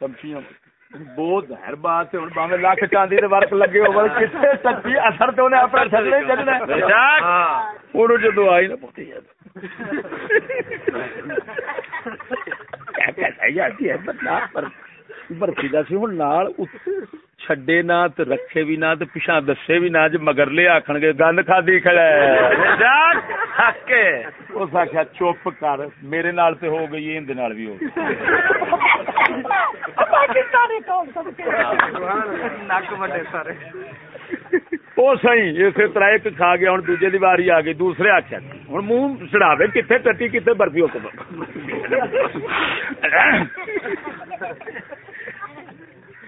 چمچیاں۔ بہت ظاہر بات ہے ہن باویں لاکھ چاندی دے ورک لگے ہو کتنے سچی اثر تے انہیں اپنا چھڑنے چڑھنا ہے اونوں جدوں آئی نا کیا کہتا ہے یاد ہے بندہ پر برفی دا سی ہن نال چھڈے نہ تے رکھے بھی نہ تے پیچھے دسے بھی نہ ج مگرلے آکھن گے گند کھادی کھڑا ہے۔ اس آخیا چپ کر میرے نال تے ہو گئی اندے نال بھی ہو
وڈے سارے۔
وہ صحیح اسی طرح ایک کھا گیا ہوں دوجے دی واری آ گئی دوسرے آخیا ہوں منہ چڑھاوے کتنے ٹٹی کتنے برفی حکم۔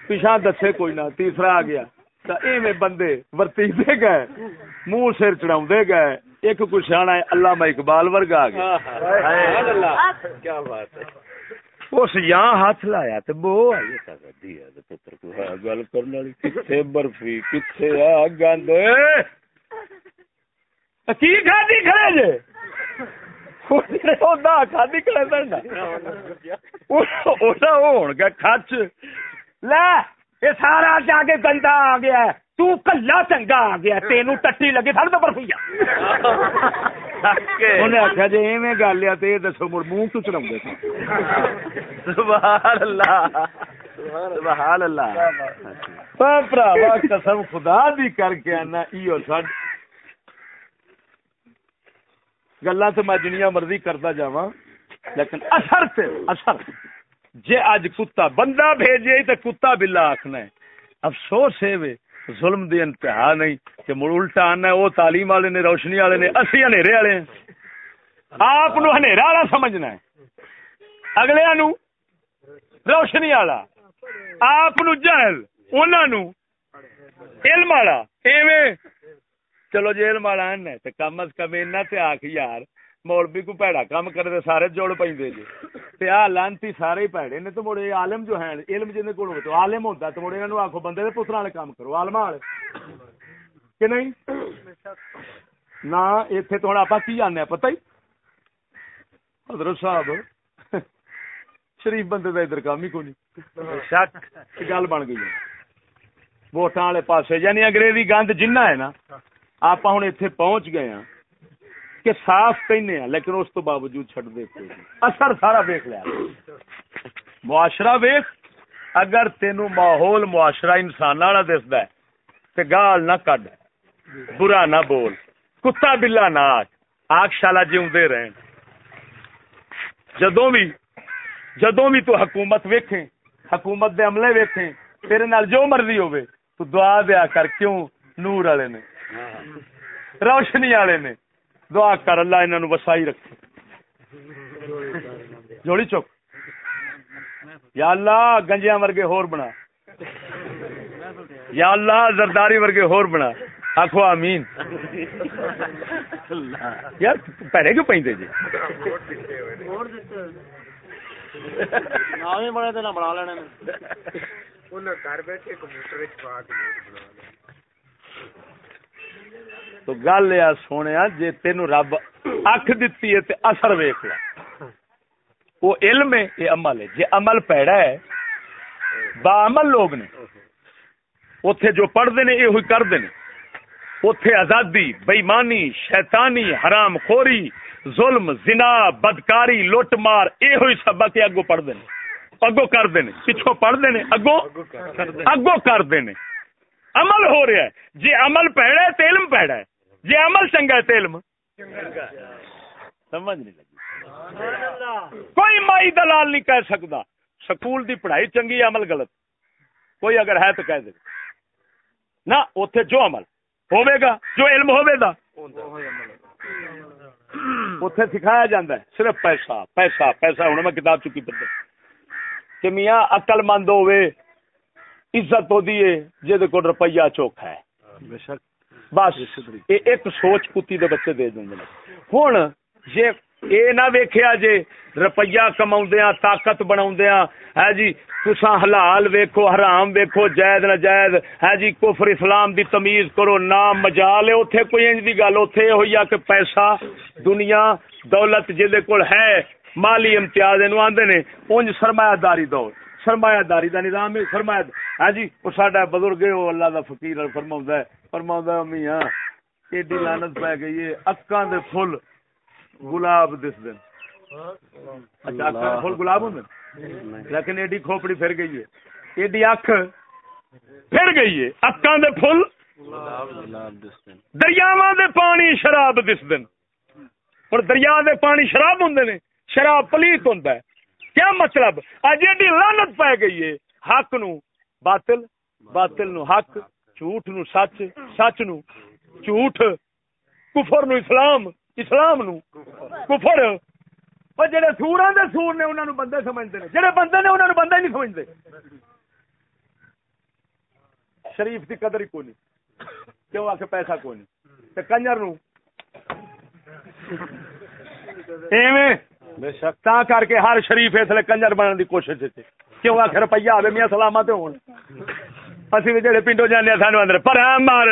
پیچھا دسے کوئی نہ تیسرا آ گیا۔ ایویں بندے ورتیتے گئے منہ سر چڑھا گئے۔ ایک کچھ آنا علامہ اقبال ورگا آ گیا اس یہاں ہاتھ لایا تے بو آئی تے پتر کو ہے گل کرن والی کتے برفی کتے آ گند کی کھادی کھڑے جے اودا کھادی کھڑے سن اودا ہون گا کھچ لے یہ سارا جا کے گندا آ گیا ہے۔ تو کلا چنگا آ گیا تینوں ٹٹی لگی سن تو برفی انہیں آخیا جی ایویں گل ہے تو یہ دسو مڑ منہ کیوں چڑھاؤں
سبحان اللہ سبحان اللہ
بھراوا قسم خدا دی کر کے آنا ایو سڈ گلا تو میں جنیا مرضی کرتا جاواں، لیکن اثر تے، اثر۔ جے اج کتا بندہ بھیجے تے کتا بلا آخنا ہے۔ افسوس ہے وے، ظلم دی انتہا نہیں کہ مڑ الٹا آنا ہے وہ تعلیم والے نے، روشنی والے نے، اسی ہنیرے والے ہیں۔ آپ نو ہنیرا والا سمجھنا ہے۔ اگلے نو روشنی والا۔ آپ نو جہل، انہاں نو۔ علم والا۔ ایویں۔ چلو جی علم والا ہے تے کم از کم اینا تے آکھ، یار۔ مولوی کو پیڑا کام کرے تے سارے جوڑ پیندے جی تے آ لانتی سارے ہی پیڑے نے تو مڑے عالم جو ہیں علم جن کول تو عالم ہوندا تو مڑے انہاں نو آکھو بندے دے پتراں والے کام کرو عالماں والے کہ نہیں نہ اتنے تو ہوں آپ کی آنے پتہ ہی حضرت صاحب شریف بندے کا ادھر کام ہی کو نہیں شک گل بن گئی ووٹاں والے پاسے یعنی انگریزی گند جنہ ہے نا آپ ہوں اتنے پہنچ گئے ہیں کہ صاف کہنے ہیں لیکن اس تو باوجود چڈ دے اثر سارا ویک لیا۔ معاشرہ ویک اگر تینو ماحول معاشرہ انسان والا دستا ہے تو گال نہ کڈ برا نہ بول۔ کتا بلا نہ آگ آگ شالا جیوندے رہن۔ جدوں بھی جدوں بھی تو حکومت ویکھیں حکومت دے عملے ویکھیں تیرے نال جو مرضی ہوے تو دعا دیا کر کیوں؟ نور والے نے۔ روشنی والے نے۔ دعا کر اللہ انہوں وسائی رکھے۔ جوڑی چوک۔ یا اللہ گنجیا ورگے ہور بنا۔ یا اللہ زرداری ورگے ہور بنا۔ آخو آمین۔ یار پیڑے کیوں پہ جی؟ بنا لینا تو گل یہ سونے جی تین رب اکھ دتی ہے تے اثر ویخ لا وہ علم ہے یہ عمل ہے۔ جی عمل پیڑا ہے با عمل لوگ نے۔ اتے جو پڑھتے نے یہ کرتے ہیں اتے آزادی بےمانی شیطانی حرام خوری ظلم زنا بدکاری لٹ مار یہ سبق اگو پڑھتے ہیں اگو کرتے ہیں پچھو پڑھتے ہیں اگو اگو کرتے ہیں عمل ہو رہا ہے۔ جی عمل پیڑا ہے تو علم پیڑا ہے۔ جی عمل چنگا ہے تو علم سمجھ نہیں لگی۔ کوئی مائی دلال نہیں کہہ سکتا۔ سکول دی پڑھائی چنگی عمل غلط۔ کوئی اگر ہے تو کہہ دے۔ نہ اتے جو عمل ہوے گا، جو علم ہوے گا۔ اتے سکھایا جاتا ہے، صرف پیسہ پیسہ پیسہ۔ ہونا میں کتاب چکی پہ کہ میاں، عقل مند ہوے عزت ہو دیے جہد کو روپیہ چوکھا ہے۔ بس ایک سوچ کتی دے بچے دے دیں ہوں جی یہ نہ ویکھیا جے روپیہ کما طاقت بنا ہے جی تسا حلال ویکھو حرام ویکھو جائز نہ جائز ہے جی کفر اسلام دی تمیز کرو نہ مجال ہے اوتھے کوئی انج دی گل اوتھے ہوئی کہ پیسہ دنیا دولت جے کول ہے مالی امتیاز اینو آندے نے اونج سرمایہ داری دور۔ سرمایہ داری دا نظام ہے سرمایہ ہاں جی وہ ساڈا بزرگ ہے، وہ اللہ دا فقیر فرماوندا ہے فرماوندا ہے میاں ایڈی لعنت پے گئی ہے، اکاں دے پھل گلاب دس دن۔ اچھا اکاں دے پھل گلاب ہوندے لیکن ایڈی کھوپڑی پھر گئی ہے۔ ایڈی اکھ پھر گئی ہے، اکاں دے پھل دریاواں دے پانی شراب دس دن۔ اور دریا دے پانی شراب ہوندے نے، شراب پلیت ہوندا ہے۔ کیا مطلب؟ اج ایڈی لانت پی گئی ہے۔ حق نو باطل باطل نو حق، جھوٹ نو سچ سچ نو جھوٹ۔ کفر نو اسلام اسلام نو کفر۔ پر جڑے سوراں دے سور نے انہاں نو بندے سمجھدے نے، جڑے بندے نے انہاں نو بندہ ہی نہیں سمجھدے۔ شریف دی قدر ہی کوئی نہیں۔ کیوں آ کے پیسہ کوئی نہیں؟ تے کنجر نو۔ ایویں تا کر کے ہر شریف اس لیے کنجر بننے کی کوشش کیوں آخر روپیہ آئے میاں سلامت اسی جڑے پنڈو جانے سانو اندر۔ پر مار۔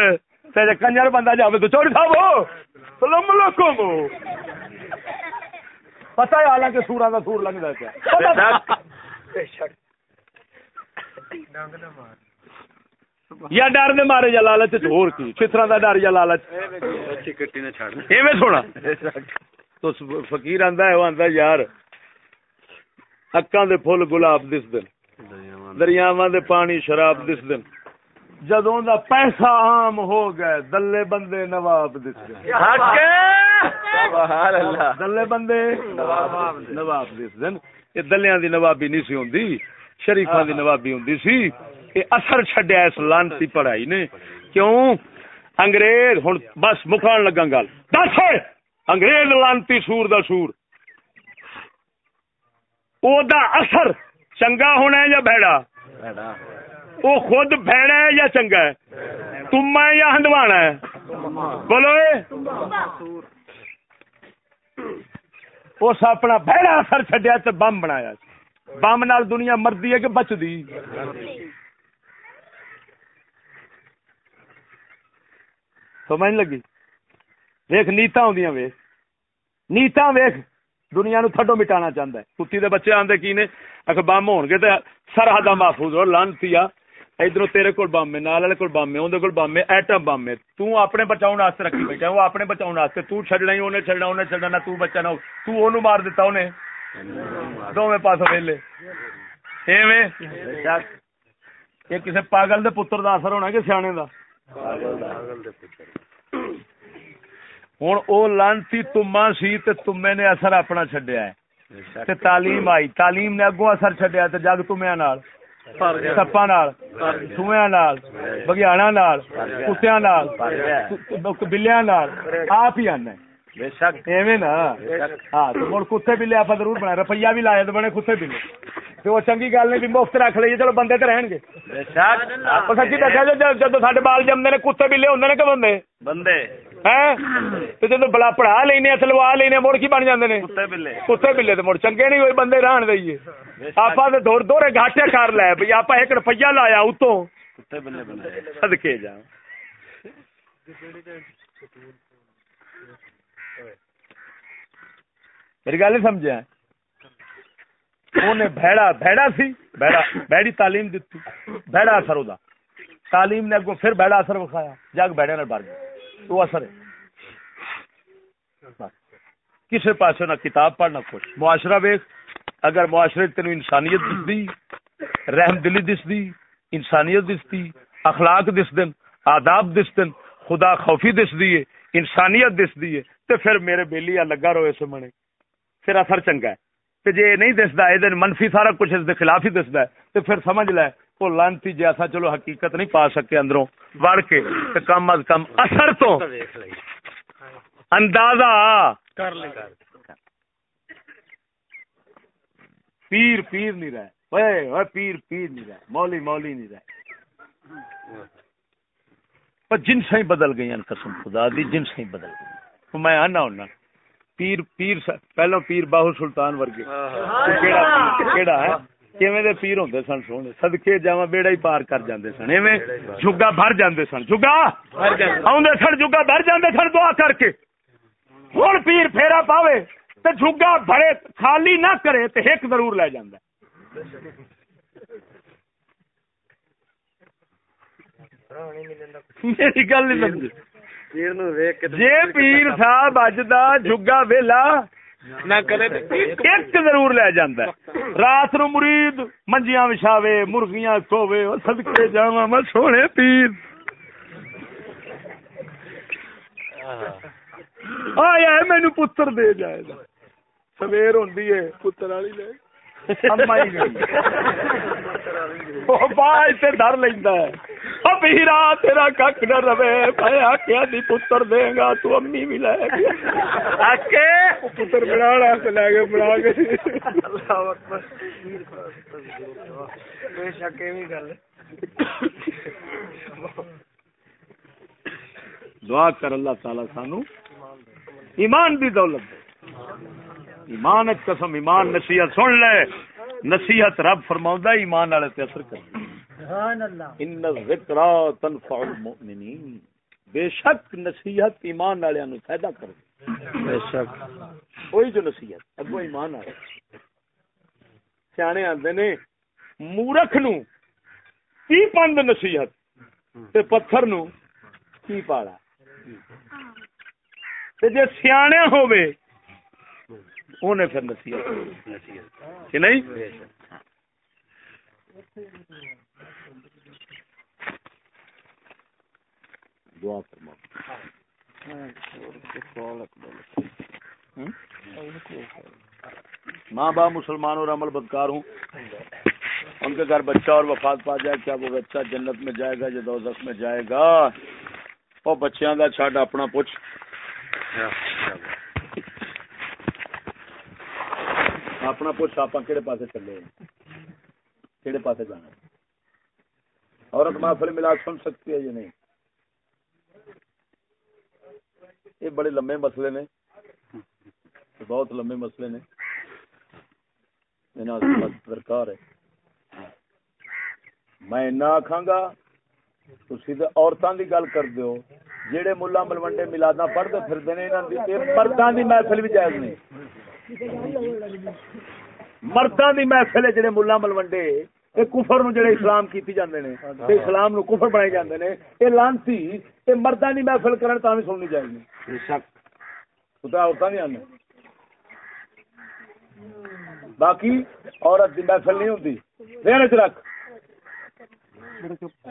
کنجر بندہ جائے تو چوری صاحب سلام علیکم۔ پتہ ہے حالانکہ سورا کا سور لگتا ہے یا ڈر دے مارے یا لالچ ہور کی؟ دا ڈر یا لالچ؟ ایویں سونا تو فقیر آندا ہے وہ آندا یار اکاں دے پھول گلاب دس دن دریاواں دے پانی شراب دس دن۔ جدوں دا پیسہ عام ہو گئے دلے بندے نواب دس دن۔ سبحان اللہ۔ دلے بندے نواب دس دن۔ یہ دلیاں دی نوابی نہیں سی ہوندی شریفاں دی نوابی ہوندی سی۔ یہ اثر چھڈیا اس لانتی پڑھائی نے۔ کیوں؟ انگریز ہن بس مکان لگا گل۔ دس انگریز لانتی سور دا سور۔ او دا اثر چنگا ہونا ہے یا بھڑا؟ وہ خود بھڑا ہے یا چنگا ہے؟ تم ہے یا ہندوانا ہے؟ بولو اس اپنا بہڑا اثر چڈیا تو بم بنایا۔ بم نال دنیا مردی ہے کہ بچتی سمجھ لگی۔ ویخ نیتا ہوں ویخ نیتا ویخ دنیا نو تھڈو مٹانا چاہتا ہے۔ کتی دے بچے آندے کی نے؟ اگر بم ہون گے تے سرحد محفوظ ہو لانتی آ ادھر تیرے کول بم ہے، نال والے کول بم ہے اون دے کول بم ہے، ایٹم بم ہے۔ تو اپنے بچاؤن واسطے رکھی بیٹھا وہ اپنے بچاؤن واسطے۔ تو چھڈنا ہی، اونے چھڈنا اونے چھڈنا، نہ تو بچا، نہ تو اونوں مار دیتا اونے۔ دوویں پاسوں ویلے۔ ایویں؟ یہ کسی پاگل دے پتر دا اثر ہونا کہ سیانے دا؟ پاگل دے پتر۔ ہوں او لانتی تما سی تے تمے نے اثر اپنا ہے تے تعلیم آئی تعلیم نے اگوں اثر چڈیا تے جگ تمیا نال نال سویا نال بگیانا نال کتیا نال آپ ہی آنا ایویں نا ہاں مڑ کتے بلے آپ ضرور بنا روپیہ بھی لایا تو بنے کتے بلے وہ چنگی گل نہیں مفت رکھ لیے چلو بندے تو رہن گے سچی دسیا جب سارے بال جمتے نے کتے بلے ہوں نے کہ بندے بندے جب بلا پڑھا لینا سلوا لینا مڑ کی بن جاتے کتے بلے تو مڑ چنگے نہیں ہوئے بندے رہن دئیے آپ دور دورے گاٹے کر لے بھائی آپ ایک روپیہ لایا اتوں سدکے جا میری گل نہیں سمجھا بھڑا بھڑا سی بھڑا بھڑی تعلیم دیتی بھڑا اثر ہوتا تعلیم نے اگوں پھر بھڑا اثر وکھایا، جگ بھڑے نے بھر گیا۔ وہ اثر ہے۔ کسی پاس نہ کتاب پڑھنا کچھ۔ معاشرہ ویخ اگر معاشرے تین انسانیت دستی رحم دلی دستی انسانیت دستی اخلاق دس دن آداب دس دن خدا خوفی دس دیے انسانیت دس دیے تو پھر میرے بیلی لگا رہو اس منے۔ پھر اثر چنگا ہے۔ تے جے نہیں دسدا اے دن منفی سارا کچھ اس دے خلاف ہی دسدا ہے تے پھر سمجھ لے او لانتی جیسا چلو حقیقت نہیں پا سکے اندروں وڑ کے تے کم از کم اثر تو اندازہ۔ کر لے پیر پیر نہیں رہے۔ اوئے اوئے پیر پیر نہیں رہے۔ مولی مولی نہیں رہے۔ پر جن سے بدل گئی قسم خدا دی جن سے بدل گئی میں آنا ہونا۔ پیر پیر پہلو پیر باہو سلطان ورگے۔ کیڑا ہے؟ کیویں دے پیر ہوندے سن سونے؟ صدکے جاواں بیڑا ہی پار کر جاندے سن۔ ایویں جھگا بھر جاندے سن۔ جھگا؟ اوندے سن۔ جھگا بھر جاندے سن دعا کر کے۔ ہن پیر پھیرا پاوے تے جھگا بھرے خالی نہ کرے تے ایک ضرور لے جاندا میری گل نہیں سمجھ جی پیر صاحب اج دا جگا ویلا نہ کرے ایک ضرور لے جاندا ہے۔ رات نو مرید منجیاں وچھاوے مرغیاں سووے او صدکے جاواں میں سونے پیر۔ آیا ہے مینوں پتر دے جائے گا۔ سویر ہوندی ہے پتر والی لے۔ ڈر لینا پیرا تیرا کھ نہ رہے۔ میں آخیا دی پتر دے گا تو امی بھی لے گیا پتر بنا لے گئے بنا کے دعا کر اللہ تعالی سانو ایمان دی دولت ایمان قسم ایمان نصیحت سن لے۔ نصیحت رب فرما ایمان والے تے اثر کر ان ذکر تنفع المؤمنین۔ بے شک نصیحت ایمان والے نو فائدہ کر بے شک۔ وہی جو نصیحت اگو ایمان والے۔ سیانے آندے نے مورخ نو کی پند نصیحت تے پتھر نو کی پاڑا؟ تے جے ہوئے انہیں پھر نصیحت نہیں؟ دعا فرما ماں باپ مسلمان اور عمل بدکار ہوں۔ ان کے گھر بچہ اور وفات پا جائے، کیا وہ بچہ جنت میں جائے گا یا دوزخ میں جائے گا؟ اور بچیاں کا چھڈ اپنا پوچھ اپنا پوچھ، آپ کہڑے پاسے چلے؟ کہڑے پاسے جانا؟ عورت محفل ملا سن سکتی ہے یا نہیں؟ یہ بڑے لمبے مسئلے نے۔ بہت لمبے مسئلے نے۔ درکار ہے۔ میں نہ آخا گا تھی عورتوں کی گل کر دو جہے ملا ملوڈے ملادا پڑھتے پھرتے ہیں مردوں کی محفل بھی جائز نہیں۔ مردوں کی محفل ہے جہے ملا ملوڈے یہ کفر نو جڑے اسلام کیتی جاندے نے تے اسلام نو کفر بنائے جاندے نے اے لانتی اے مرداں دی محفل کرن تاں وی سننی چاہیے۔ بے شک۔ خدا ہوتا نہیں آنے باقی عورت دی محفل نہیں ہوندی۔ ذہن وچ رکھ۔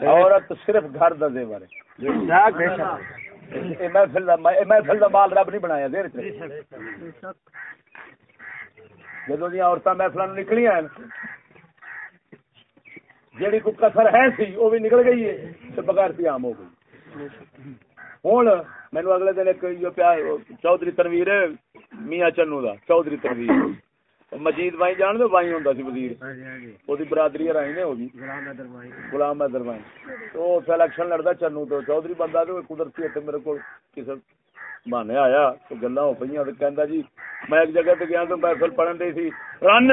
عورت صرف گھر دا زیور ہے۔ بے شک۔ محفل محفل دا مال رب نہیں بنایا ذہن وچ جدوں دی عورتاں محفلاں نکلیاں جیڑی کو کسر ہے سی وہ بھی نکل گئی ہے بغیر پی عام ہو گئی۔ ہوں مینو اگلے دن ایک چودھری تنویر میاں چنو دا چودھری تنویر۔ مجید بائی جان دو بائی ہوں سی وزیر۔ وہ برادری رائی نے ہوگی غلام حیدر بائی تو الیکشن لڑتا چنو تو چودھری بندہ تو قدرتی ہے میرے کو کسی بہانے آیا تو گلا ہو پہ کہ جی میں ایک جگہ تے گیا تو محفل پڑھن دئی سی۔ رن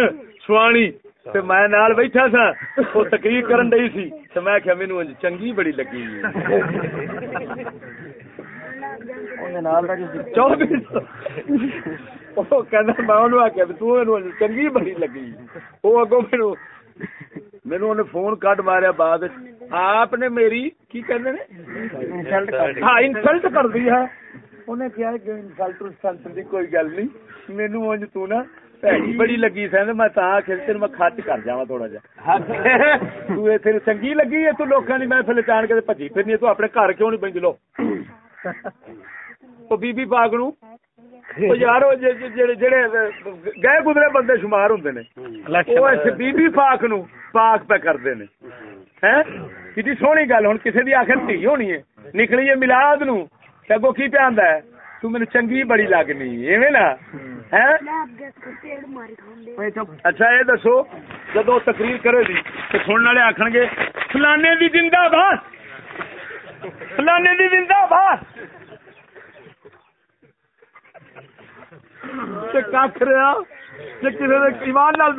سوانی تے میں نال بیٹھا سا او تقریر کرن دئی سی۔ تے میں کہ مینوں چنگی بڑی لگی چنگی بڑی لگی وہ اگو مینو مینو نے فون کٹ ماریا بعد آپ نے میری کی کہنے ہاں انسلٹ کر دی ہے انہیں کیا کہ انسلٹ انسلٹ دی کوئی گل نہیں مینو انج تو نا بڑی لگی سن میں تا آخر تین میں خرچ کر جا تھوڑا جا تو چنگی لگی ہے تو لوگوں کی محفل چان کے بجی پھرنی تو اپنے گھر کیوں نہیں بنج لو بی بی نو یار جڑے گئے گزرے بندے شمار ہوں نے بی بی پاک نو پاک پہ کرتے ہیں کی سونی گل ہوں کسی بھی آخر تھی ہونی ہے نکلی ہے ملاد نو اگو کی پہ ہے تو میری چنگی بڑی لگنی ایویں نا اچھا یہ دسو جدو تقریر کرے گی تو سننے والے آخر گے فلانے دی زندہ باد فلانے دی زندہ باد کھ رہا کہ کسی نے ایمان نال